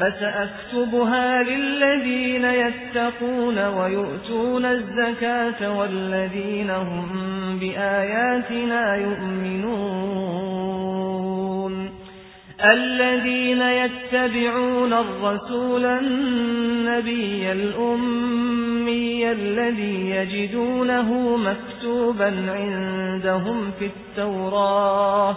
فسأكتبها للذين يتقون ويؤتون الزكاة والذين هم بآياتنا يؤمنون. الذين يتبعون الرسول النبي الأمي الذي يجدونه مكتوبا عندهم في التوراة.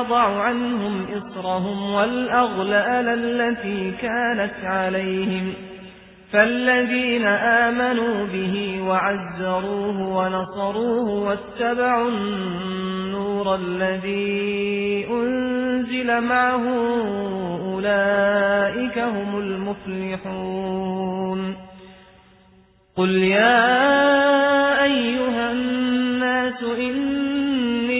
ويضع عنهم إصرهم والأغلال التي كانت عليهم فالذين آمنوا به وعزروه ونصروه واتبعوا النور الذي أنزل معه أولئك هم المفلحون قل يا أيها الناس